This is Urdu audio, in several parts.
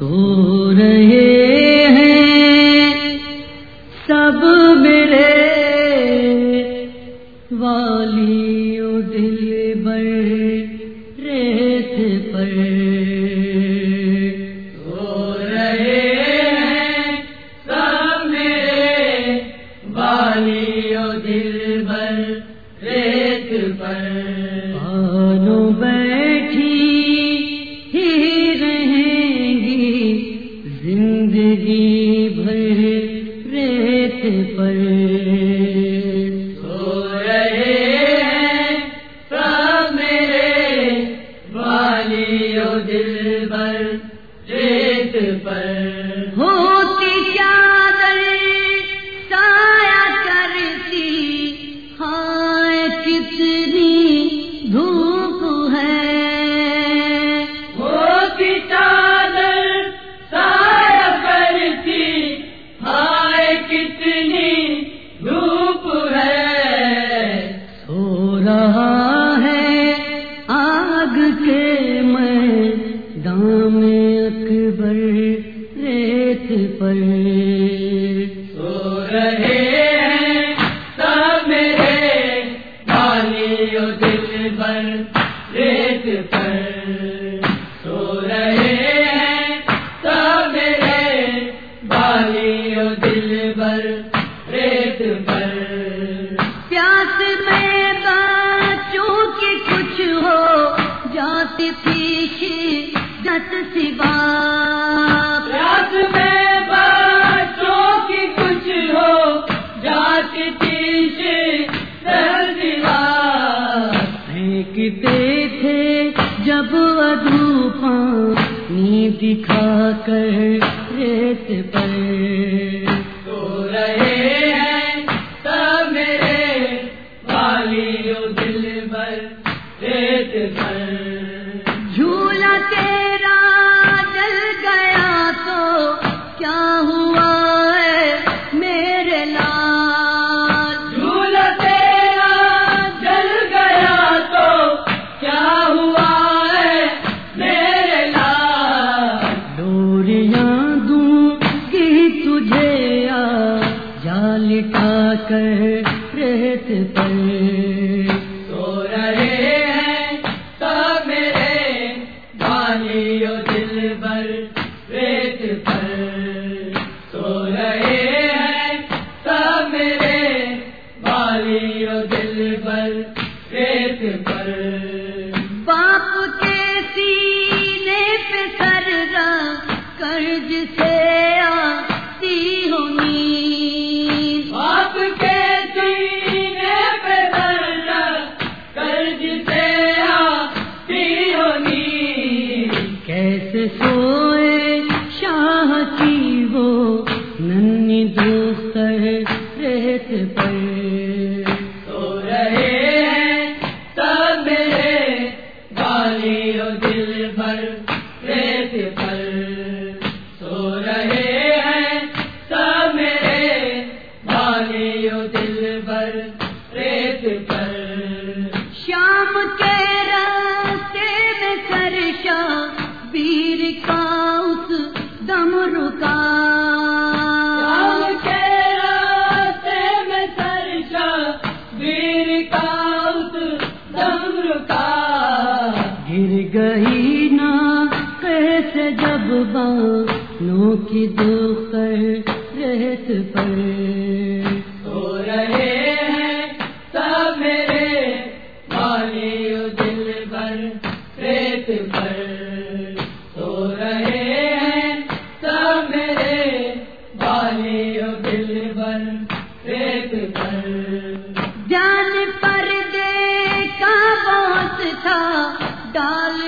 سو رہے ہیں۔ سب ملے والی دل بر ریت پر۔ سو رہے سب والی دل بر ریت پر۔ زندگی بھر ریت پر رہے والی بھر ریت پر۔ ہوتی چادر سایہ کرتی ہاں کتنی اکبر ریت پر۔ سو رہے ہیں سب میرے دل بر ریت پر۔ پانی دکھا کر ریت پر۔ تو رہے ہیں سب میرے والی دل بر ریت پر۔ کیس سوئے شاہ کی وہ ننی دوست ہے رہتے پر گئی نا کیسے جب بانوں کی دو ریت پر۔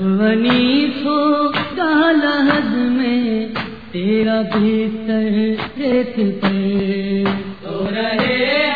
بھی اب ونیس میں تیرا بھی سر ریت پہ تو رہے